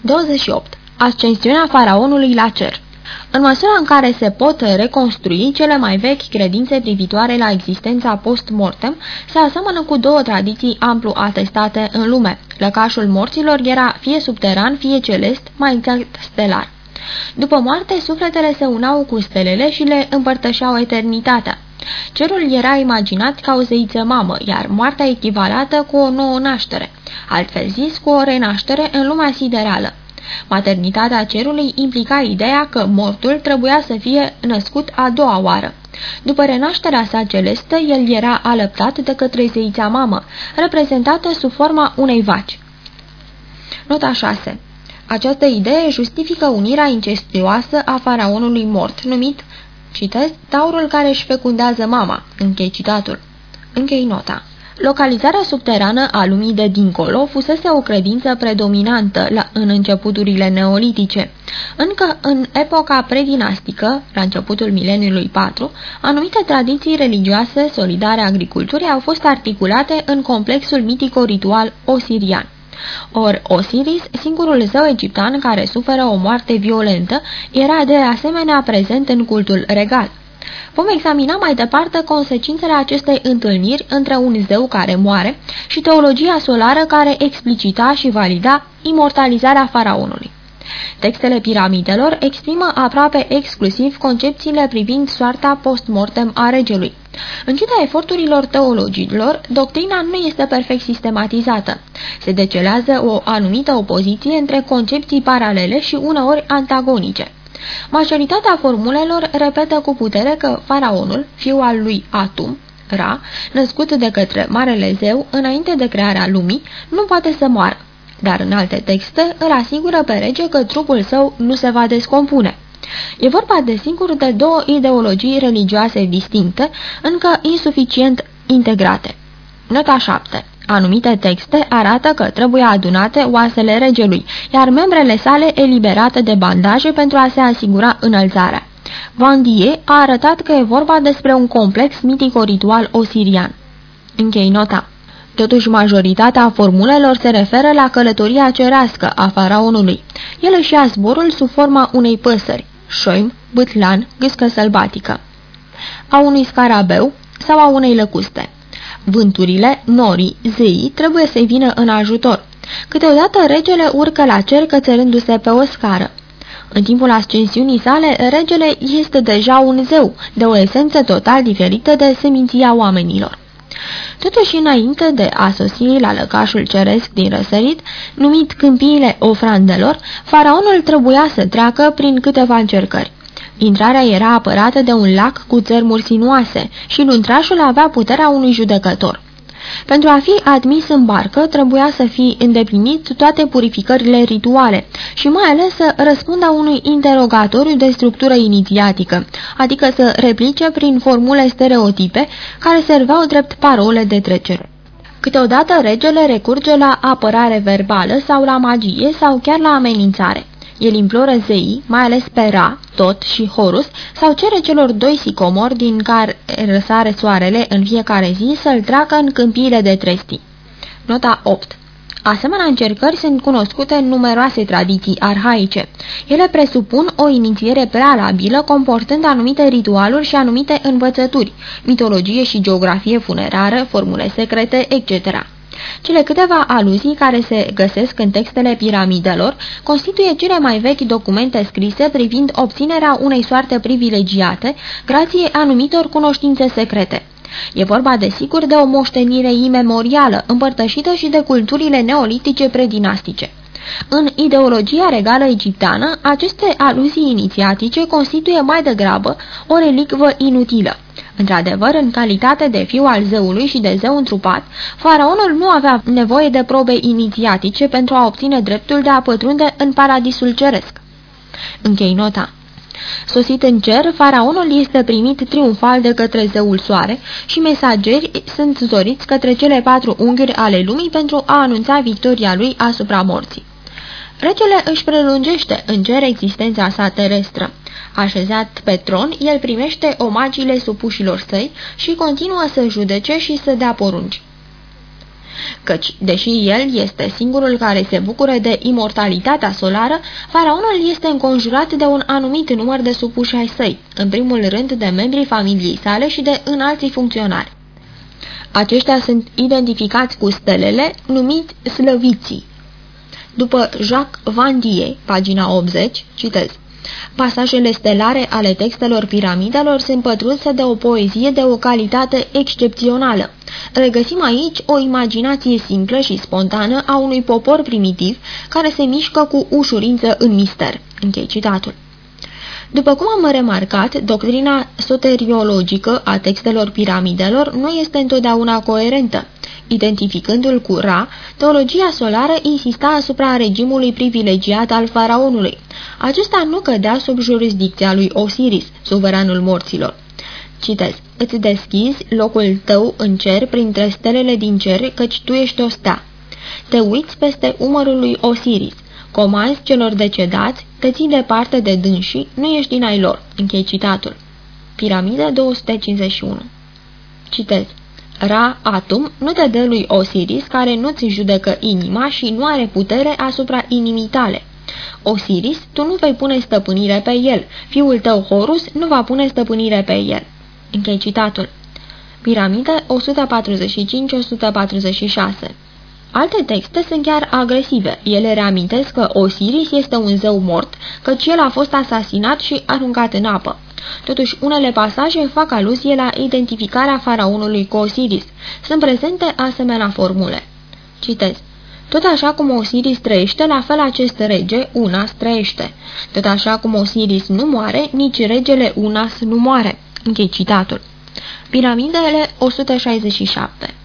28. Ascensiunea faraonului la cer în măsura în care se pot reconstrui cele mai vechi credințe privitoare la existența post-mortem, se asemănă cu două tradiții amplu atestate în lume. Lăcașul morților era fie subteran, fie celest, mai exact stelar. După moarte, sufletele se unau cu stelele și le împărtășeau eternitatea. Cerul era imaginat ca o zeiță mamă, iar moartea echivalată cu o nouă naștere, altfel zis cu o renaștere în lumea siderală. Maternitatea cerului implica ideea că mortul trebuia să fie născut a doua oară. După renașterea sa celestă, el era alăptat de către zeița mamă, reprezentată sub forma unei vaci. Nota 6 Această idee justifică unirea incestuoasă a faraonului mort, numit, citesc, taurul care își fecundează mama. Închei citatul. Închei nota. Localizarea subterană a lumii de dincolo fusese o credință predominantă la, în începuturile neolitice. Încă în epoca predinastică, la începutul mileniului 4, anumite tradiții religioase solidare agriculturii au fost articulate în complexul mitico-ritual osirian. Or, Osiris, singurul zeu egiptean care suferă o moarte violentă, era de asemenea prezent în cultul regal. Vom examina mai departe consecințele acestei întâlniri între un zeu care moare și teologia solară care explicita și valida imortalizarea faraonului. Textele piramidelor exprimă aproape exclusiv concepțiile privind soarta post-mortem a regelui. În ciuda eforturilor teologilor, doctrina nu este perfect sistematizată. Se decelează o anumită opoziție între concepții paralele și uneori antagonice. Majoritatea formulelor repetă cu putere că faraonul, fiul al lui Atum, Ra, născut de către Marele Zeu înainte de crearea lumii, nu poate să moară, dar în alte texte îl asigură pe rege că trupul său nu se va descompune. E vorba de singur de două ideologii religioase distincte, încă insuficient integrate. Nota 7 Anumite texte arată că trebuie adunate oasele regelui, iar membrele sale eliberate de bandaje pentru a se asigura înălțarea. Vandie a arătat că e vorba despre un complex mitico-ritual osirian. Închei nota. Totuși, majoritatea formulelor se referă la călătoria cerească a faraonului. El își ia zborul sub forma unei păsări, șoim, bâtlan, gâscă sălbatică, a unui scarabeu sau a unei lăcuste. Vânturile, norii, zeii trebuie să-i vină în ajutor. Câteodată regele urcă la cer cățărându-se pe o scară. În timpul ascensiunii sale, regele este deja un zeu, de o esență total diferită de seminția oamenilor. Totuși, înainte de a sosi la lăcașul ceresc din răsărit, numit câmpiile ofrandelor, faraonul trebuia să treacă prin câteva încercări. Intrarea era apărată de un lac cu țărmuri sinuoase și luntrașul avea puterea unui judecător. Pentru a fi admis în barcă, trebuia să fi îndeplinit toate purificările rituale și mai ales să răspundă unui interogatoriu de structură inițiatică, adică să replice prin formule stereotipe care serveau drept parole de trecere. Câteodată regele recurge la apărare verbală sau la magie sau chiar la amenințare. El imploră zeii, mai ales pe Ra, Tot și Horus, sau cere celor doi sicomori din care răsare soarele în fiecare zi să-l treacă în câmpiile de trestii. Nota 8 Asemenea încercări sunt cunoscute în numeroase tradiții arhaice. Ele presupun o inițiere prealabilă comportând anumite ritualuri și anumite învățături, mitologie și geografie funerară, formule secrete, etc. Cele câteva aluzii care se găsesc în textele piramidelor constituie cele mai vechi documente scrise privind obținerea unei soarte privilegiate grație anumitor cunoștințe secrete. E vorba desigur de o moștenire imemorială, împărtășită și de culturile neolitice predinastice. În ideologia regală egipteană, aceste aluzii inițiatice constituie mai degrabă o relicvă inutilă. Într-adevăr, în calitate de fiu al zeului și de zeu întrupat, faraonul nu avea nevoie de probe inițiatice pentru a obține dreptul de a pătrunde în paradisul ceresc. Închei nota. Sosit în cer, faraonul este primit triumfal de către zeul soare și mesageri sunt zoriți către cele patru unghiuri ale lumii pentru a anunța victoria lui asupra morții. Regele își prelungește în cer existența sa terestră. Așezat pe tron, el primește omagiile supușilor săi și continuă să judece și să dea porunci. căci, deși el este singurul care se bucură de imortalitatea solară, faraonul este înconjurat de un anumit număr de supuși ai săi, în primul rând de membrii familiei sale și de înalții funcționari. Aceștia sunt identificați cu stelele, numiți slăviții. După Jacques Vandie, pagina 80, citez. Pasajele stelare ale textelor piramidelor sunt pătrunse de o poezie de o calitate excepțională. Regăsim aici o imaginație simplă și spontană a unui popor primitiv care se mișcă cu ușurință în mister. Închei citatul. După cum am remarcat, doctrina soteriologică a textelor piramidelor nu este întotdeauna coerentă. Identificându-l cu Ra, teologia solară insista asupra regimului privilegiat al faraonului. Acesta nu cădea sub jurisdicția lui Osiris, suveranul morților. Citez. Îți deschizi locul tău în cer printre stelele din cer, căci tu ești o stea. Te uiți peste umărul lui Osiris. Comanzi celor decedați, te ții departe de dânsii, nu ești din ai lor. Închei citatul. Piramide 251 Citez. Ra, Atum, nu te dă lui Osiris, care nu-ți judecă inima și nu are putere asupra inimii tale. Osiris, tu nu vei pune stăpânire pe el, fiul tău Horus nu va pune stăpânire pe el. Închei citatul. Piramide 145-146 Alte texte sunt chiar agresive. Ele reamintesc că Osiris este un zeu mort, căci el a fost asasinat și aruncat în apă. Totuși, unele pasaje fac aluzie la identificarea faraonului cu Osiris. Sunt prezente asemenea formule. Citez. Tot așa cum Osiris trăiește, la fel acest rege, Unas, trăiește. Tot așa cum Osiris nu moare, nici regele Unas nu moare. Închei citatul. Piramidele 167